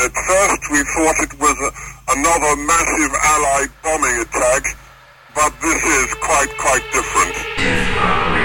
At first we thought it was a, another massive Allied bombing attack, but this is quite, quite different.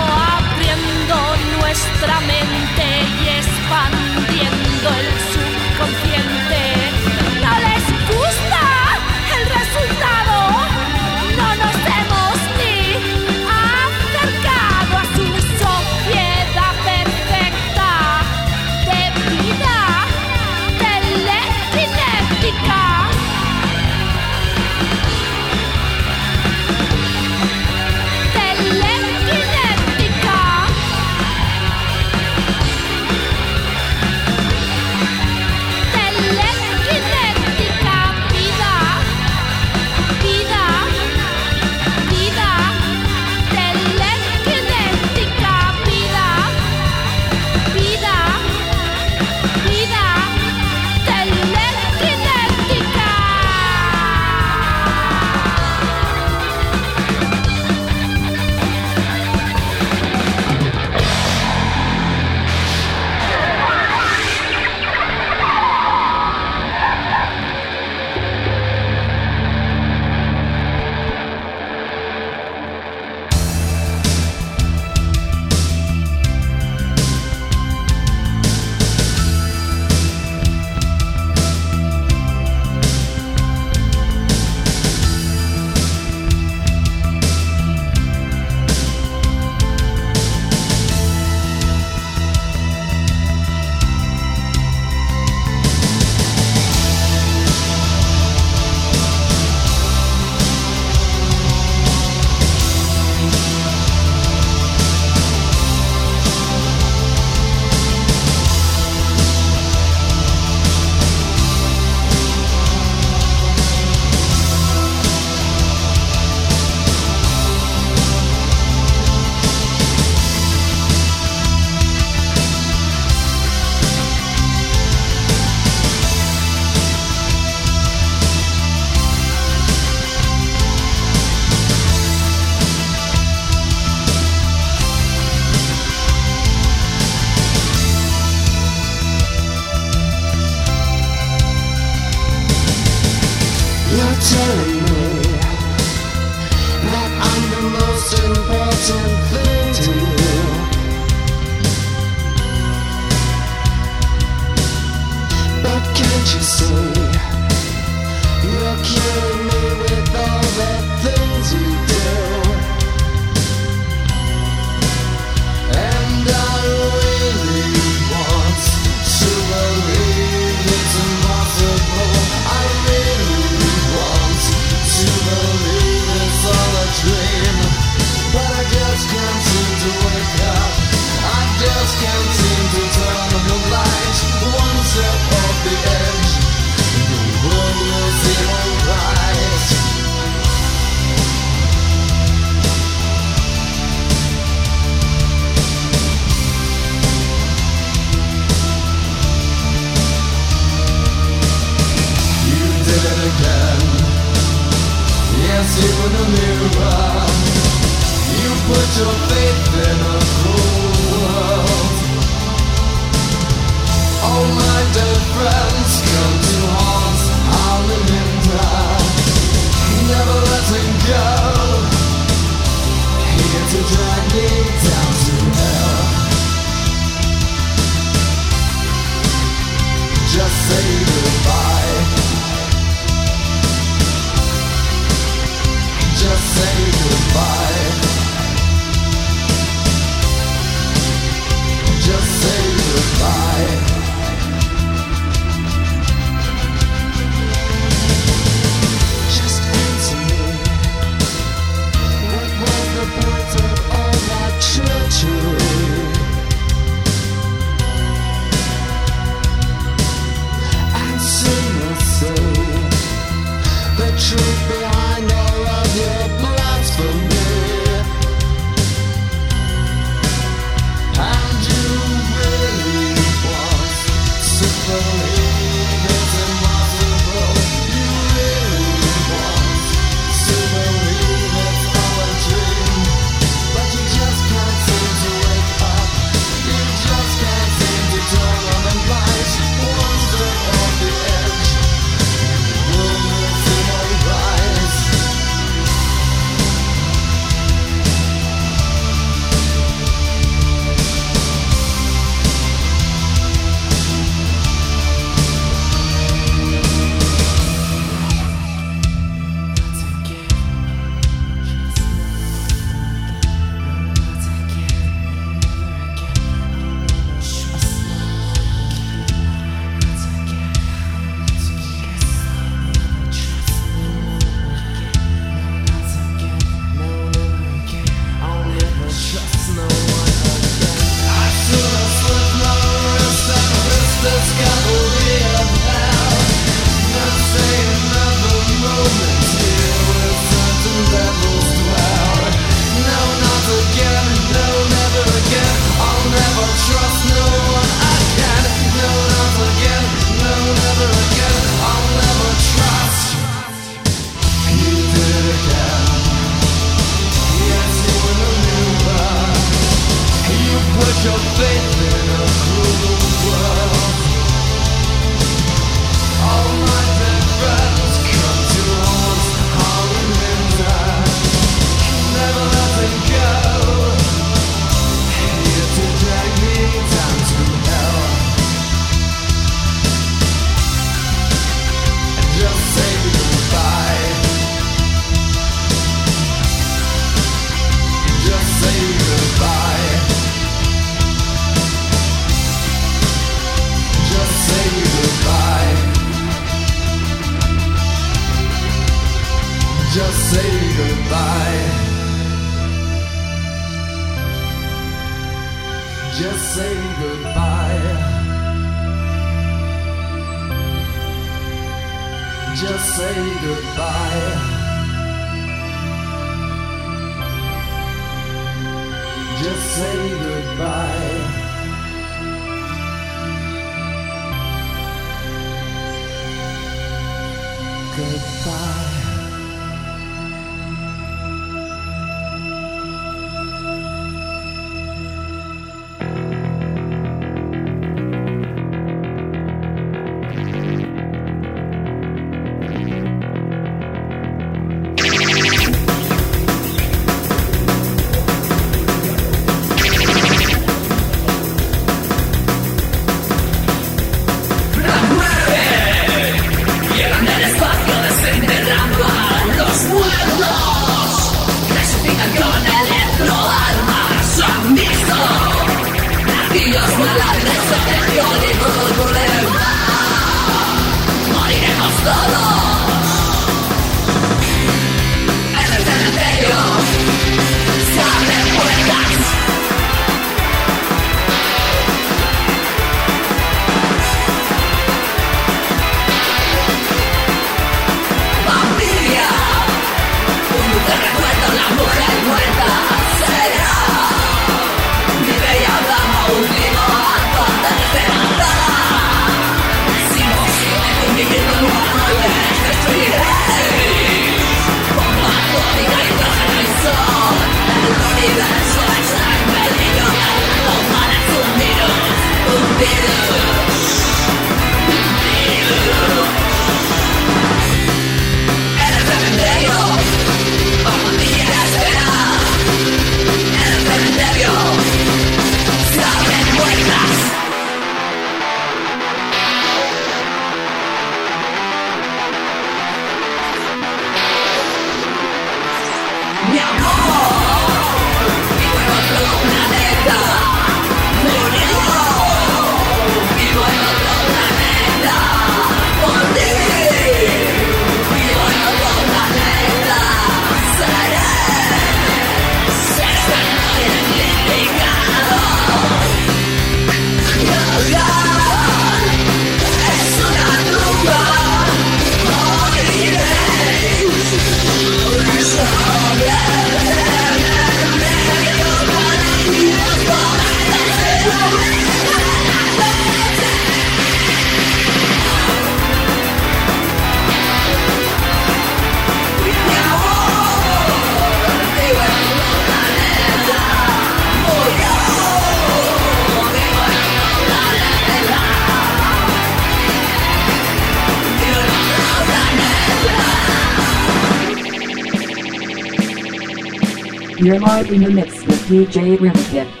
You're live in the mix with DJ Rivithead.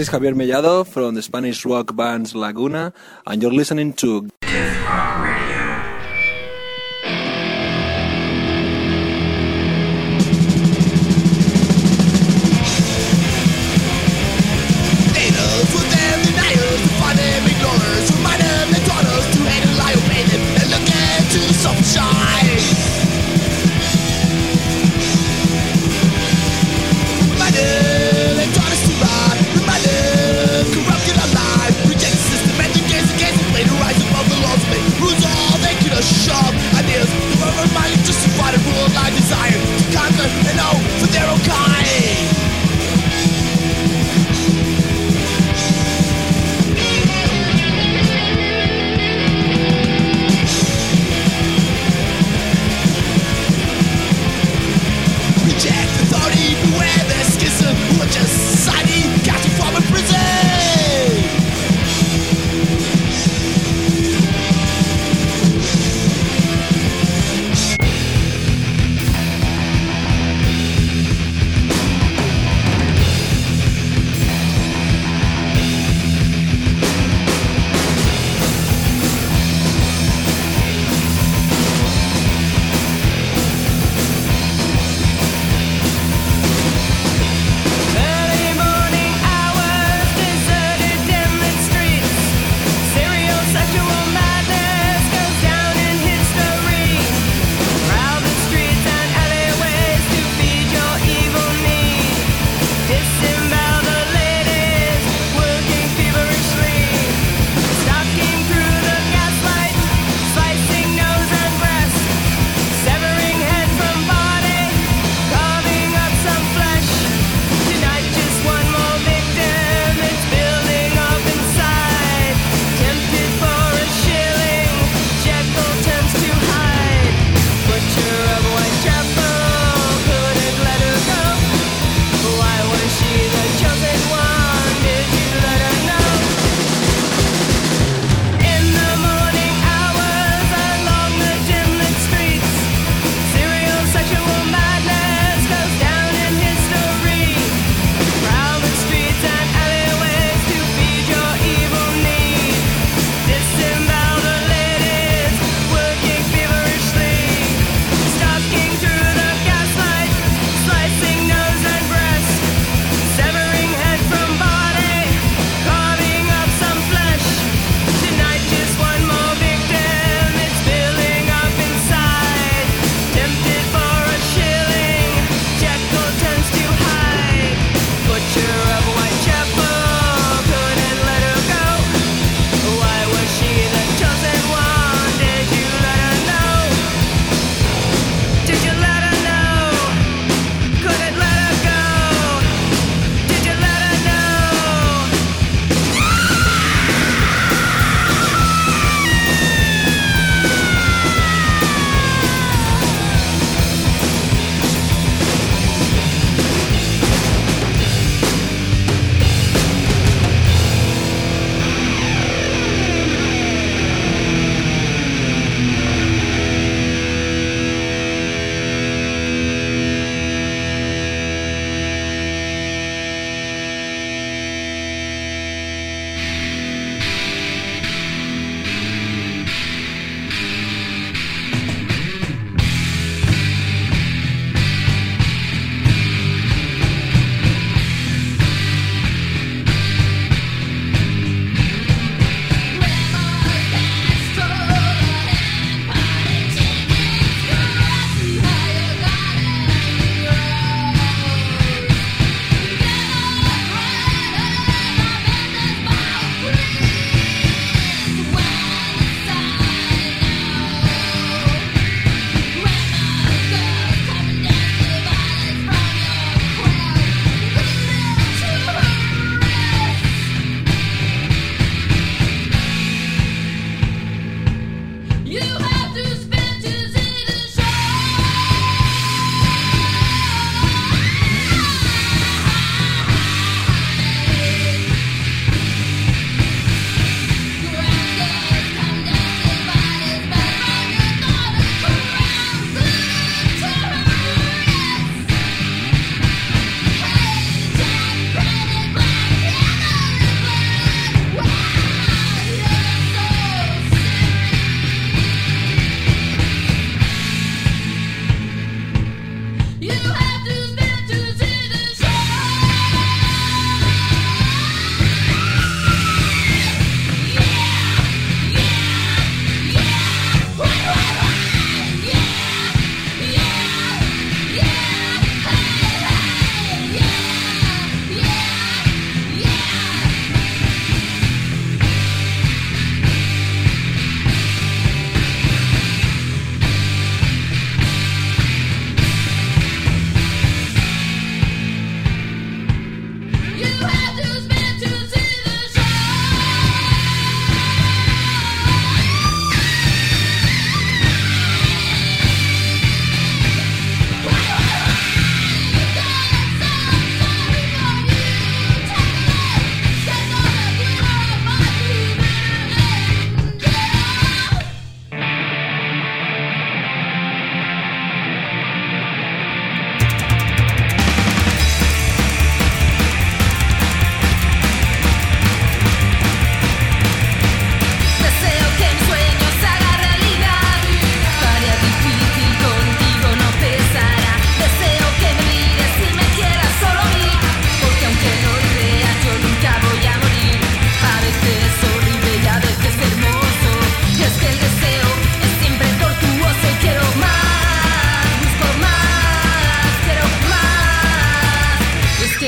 This is Javier Mellado from the Spanish rock band Laguna, and you're listening to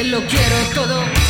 lo quiero todo.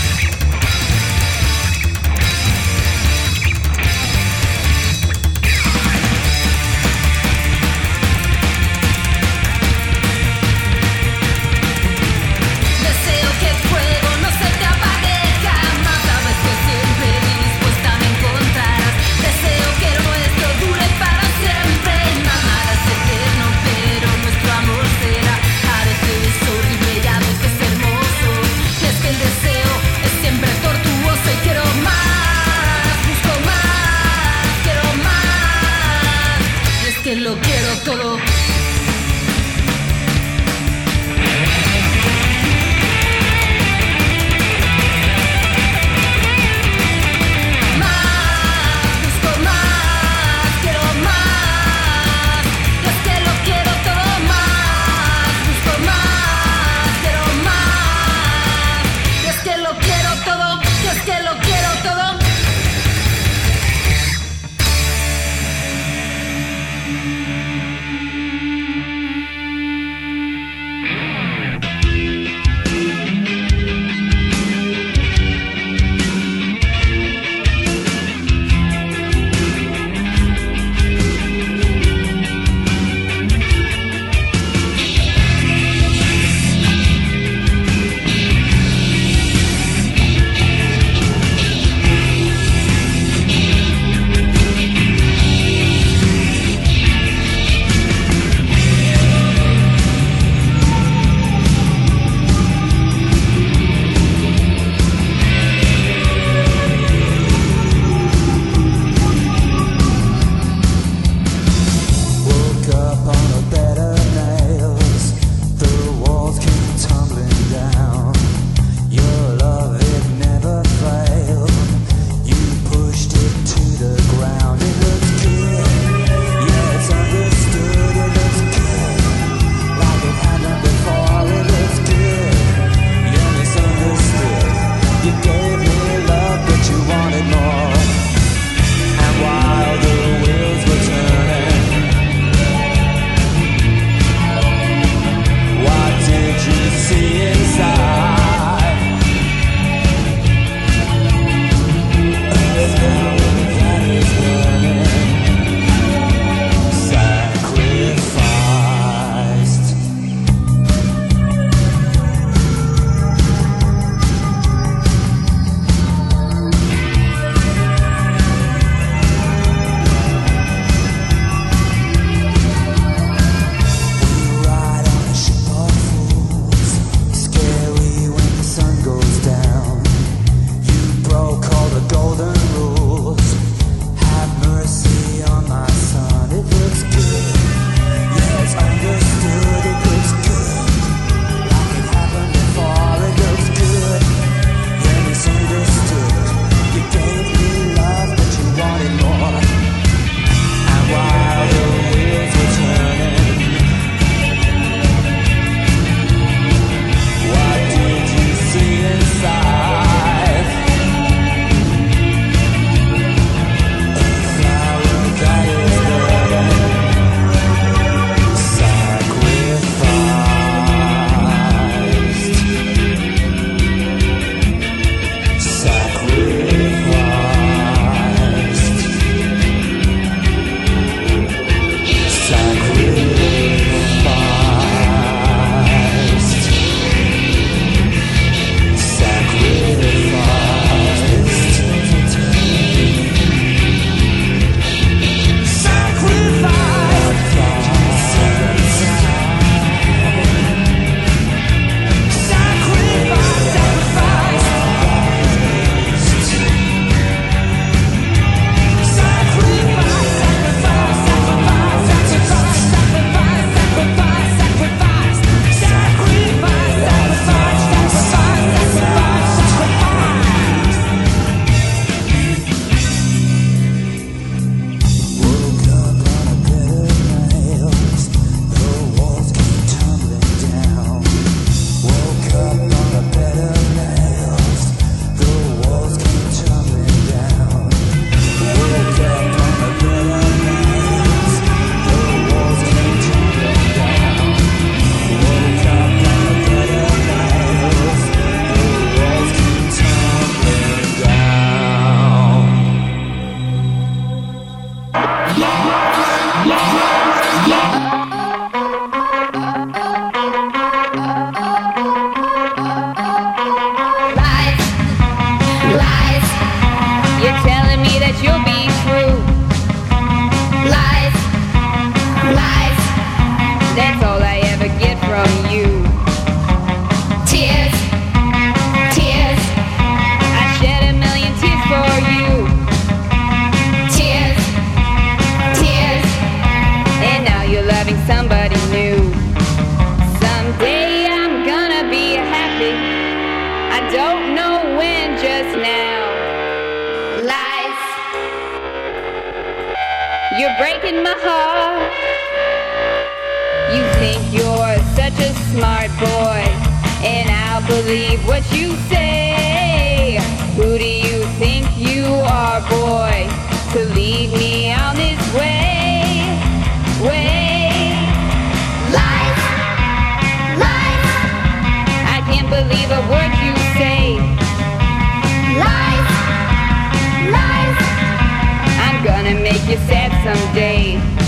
such a smart boy, and I'll believe what you say. Who do you think you are, boy, to lead me on this way? Way. Life, life. I can't believe a word you say. Life, life. I'm gonna make you sad someday.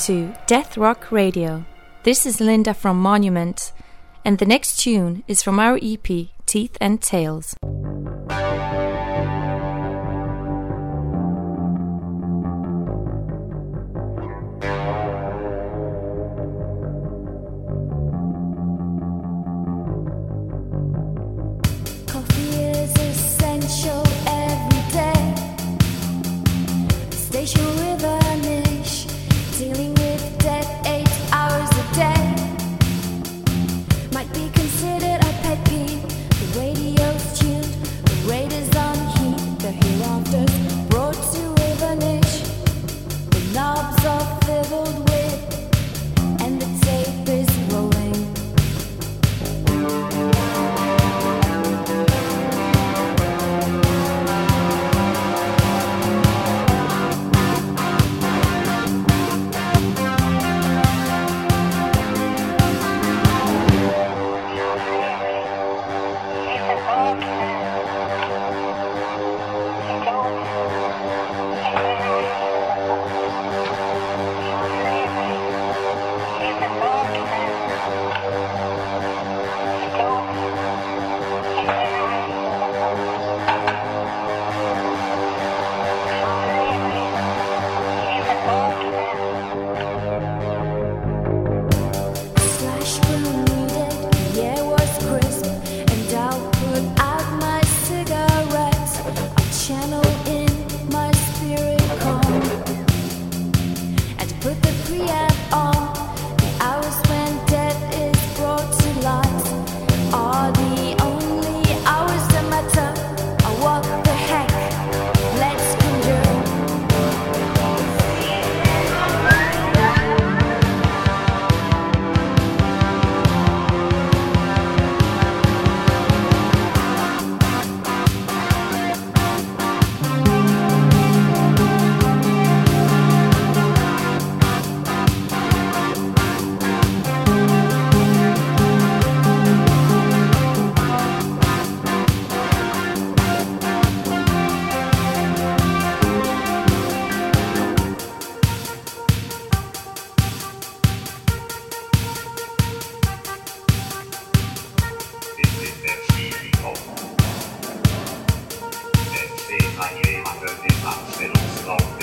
to Death Rock Radio. This is Linda from Monument, and the next tune is from our EP Teeth and Tails. my ears, burning up fiddle slow.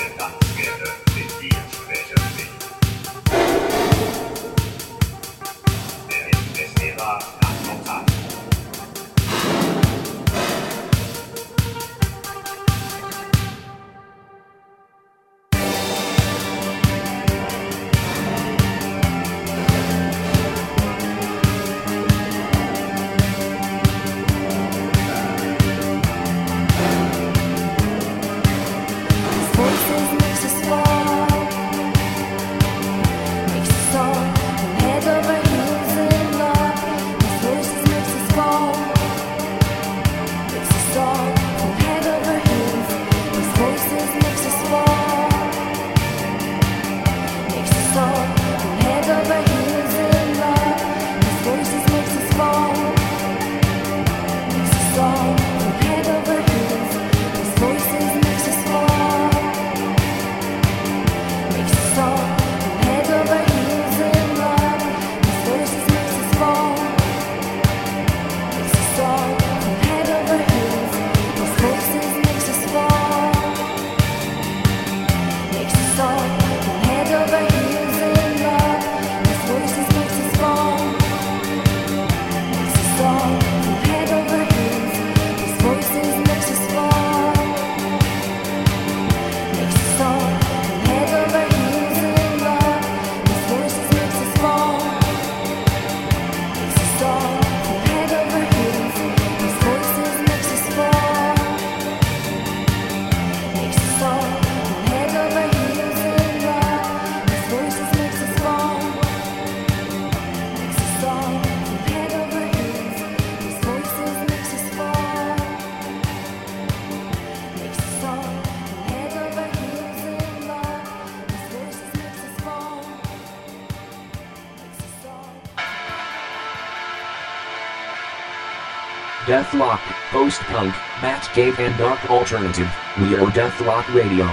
Deathrock, post-punk, Batcave and Dark Alternative. We are Deathrock Radio.